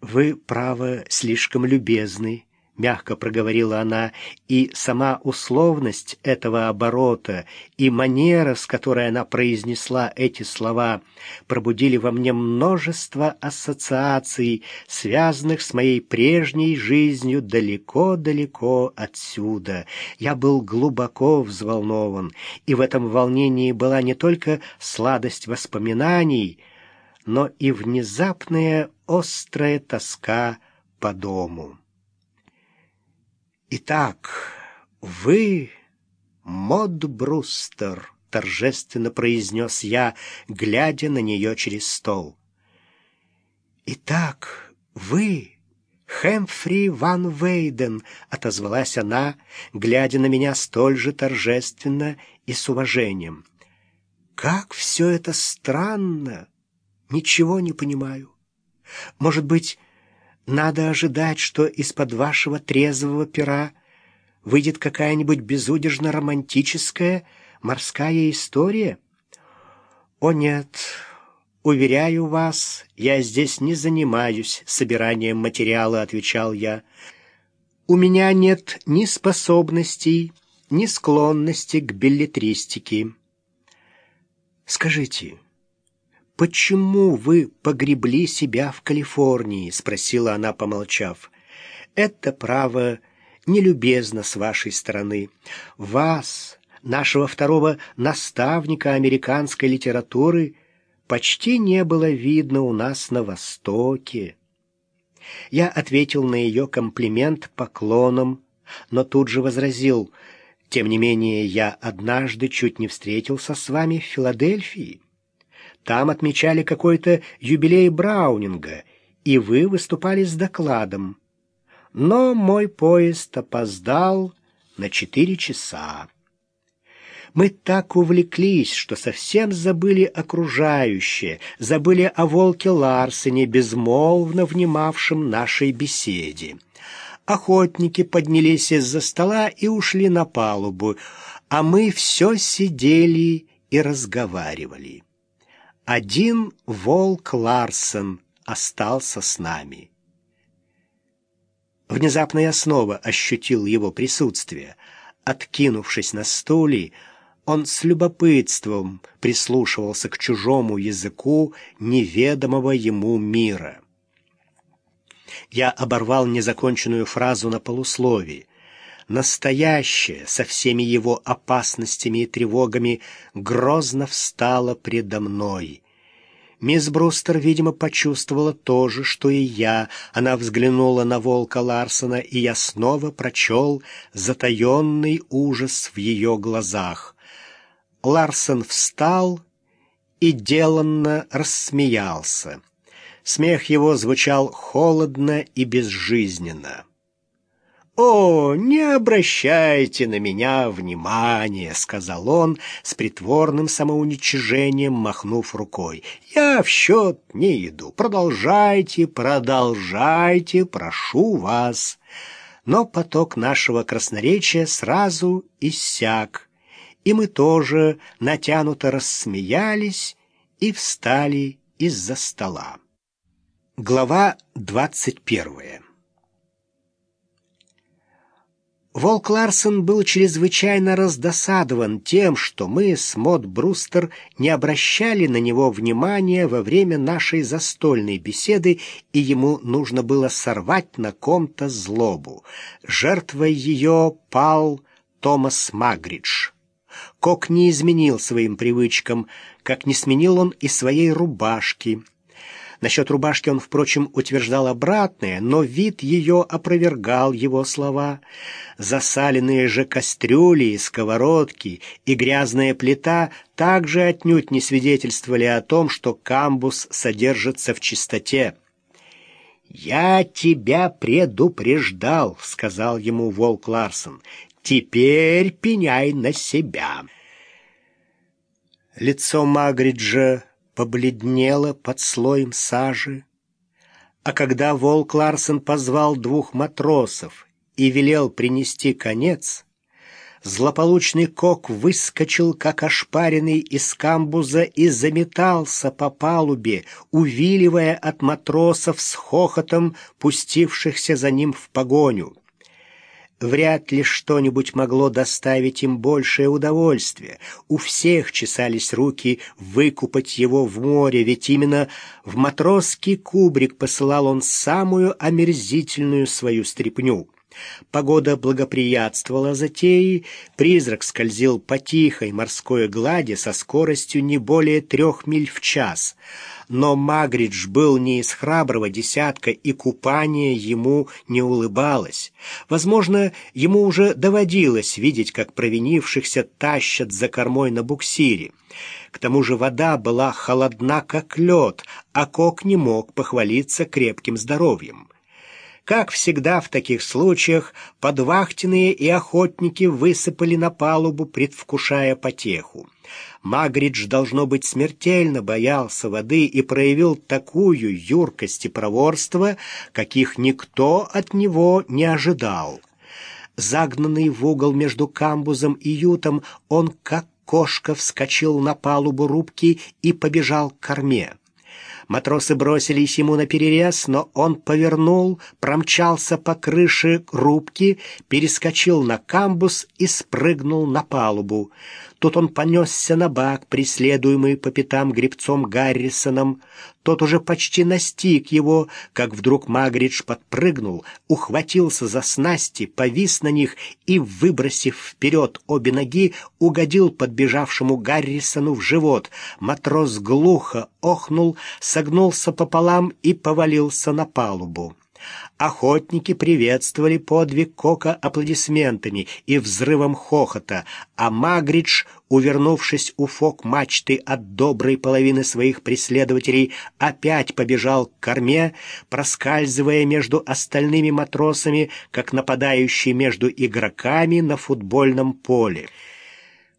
«Вы, право, слишком любезны», — мягко проговорила она, и сама условность этого оборота и манера, с которой она произнесла эти слова, пробудили во мне множество ассоциаций, связанных с моей прежней жизнью далеко-далеко отсюда. Я был глубоко взволнован, и в этом волнении была не только сладость воспоминаний, но и внезапная острая тоска по дому. «Итак, вы, Мод Брустер», — торжественно произнес я, глядя на нее через стол. «Итак, вы...» «Хэмфри Ван Вейден», — отозвалась она, глядя на меня столь же торжественно и с уважением. «Как все это странно! Ничего не понимаю. Может быть, надо ожидать, что из-под вашего трезвого пера выйдет какая-нибудь безудержно романтическая морская история? О нет, уверяю вас, я здесь не занимаюсь собиранием материала, отвечал я. У меня нет ни способностей, ни склонности к билетристике. Скажите, «Почему вы погребли себя в Калифорнии?» — спросила она, помолчав. «Это право нелюбезно с вашей стороны. Вас, нашего второго наставника американской литературы, почти не было видно у нас на Востоке». Я ответил на ее комплимент поклоном, но тут же возразил, «Тем не менее, я однажды чуть не встретился с вами в Филадельфии». Там отмечали какой-то юбилей Браунинга, и вы выступали с докладом. Но мой поезд опоздал на четыре часа. Мы так увлеклись, что совсем забыли окружающее, забыли о волке Ларсене, безмолвно внимавшем нашей беседе. Охотники поднялись из-за стола и ушли на палубу, а мы все сидели и разговаривали. Один волк Ларсен остался с нами. Внезапно я снова ощутил его присутствие. Откинувшись на стуле, он с любопытством прислушивался к чужому языку неведомого ему мира. Я оборвал незаконченную фразу на полусловии настоящее, со всеми его опасностями и тревогами, грозно встало предо мной. Мисс Брустер, видимо, почувствовала то же, что и я. Она взглянула на волка Ларсона, и я снова прочел затаенный ужас в ее глазах. Ларсон встал и деланно рассмеялся. Смех его звучал холодно и безжизненно. «О, не обращайте на меня внимания», — сказал он с притворным самоуничижением, махнув рукой. «Я в счет не иду. Продолжайте, продолжайте, прошу вас». Но поток нашего красноречия сразу иссяк, и мы тоже натянуто рассмеялись и встали из-за стола. Глава двадцать первая Волк Ларсон был чрезвычайно раздосадован тем, что мы с Мод Брустер не обращали на него внимания во время нашей застольной беседы, и ему нужно было сорвать на ком-то злобу. Жертвой ее пал Томас Магридж. Кок не изменил своим привычкам, как не сменил он и своей рубашки — Насчет рубашки он, впрочем, утверждал обратное, но вид ее опровергал его слова. Засаленные же кастрюли и сковородки и грязная плита также отнюдь не свидетельствовали о том, что камбус содержится в чистоте. «Я тебя предупреждал», — сказал ему Волк Ларсон. «Теперь пеняй на себя». Лицо Магриджа побледнело под слоем сажи. А когда волк Ларсен позвал двух матросов и велел принести конец, Злополучный кок выскочил, как ошпаренный из камбуза, и заметался по палубе, увиливая от матросов с хохотом, пустившихся за ним в погоню. Вряд ли что-нибудь могло доставить им большее удовольствие. У всех чесались руки выкупать его в море, ведь именно в матросский кубрик посылал он самую омерзительную свою стряпню. Погода благоприятствовала затеи, призрак скользил по тихой морской глади со скоростью не более трех миль в час. Но Магридж был не из храброго десятка, и купание ему не улыбалось. Возможно, ему уже доводилось видеть, как провинившихся тащат за кормой на буксире. К тому же вода была холодна, как лед, а Кок не мог похвалиться крепким здоровьем. Как всегда в таких случаях, подвахтенные и охотники высыпали на палубу, предвкушая потеху. Магридж, должно быть, смертельно боялся воды и проявил такую юркость и проворство, каких никто от него не ожидал. Загнанный в угол между камбузом и ютом, он, как кошка, вскочил на палубу рубки и побежал к корме. Матросы бросились ему на перерез, но он повернул, промчался по крыше рубки, перескочил на камбус и спрыгнул на палубу. Тут он понесся на бак, преследуемый по пятам гребцом Гаррисоном. Тот уже почти настиг его, как вдруг Магридж подпрыгнул, ухватился за снасти, повис на них и, выбросив вперед обе ноги, угодил подбежавшему Гаррисону в живот. Матрос глухо охнул, согнулся пополам и повалился на палубу. Охотники приветствовали подвиг Кока аплодисментами и взрывом хохота, а Магридж, увернувшись у фок мачты от доброй половины своих преследователей, опять побежал к корме, проскальзывая между остальными матросами, как нападающий между игроками на футбольном поле.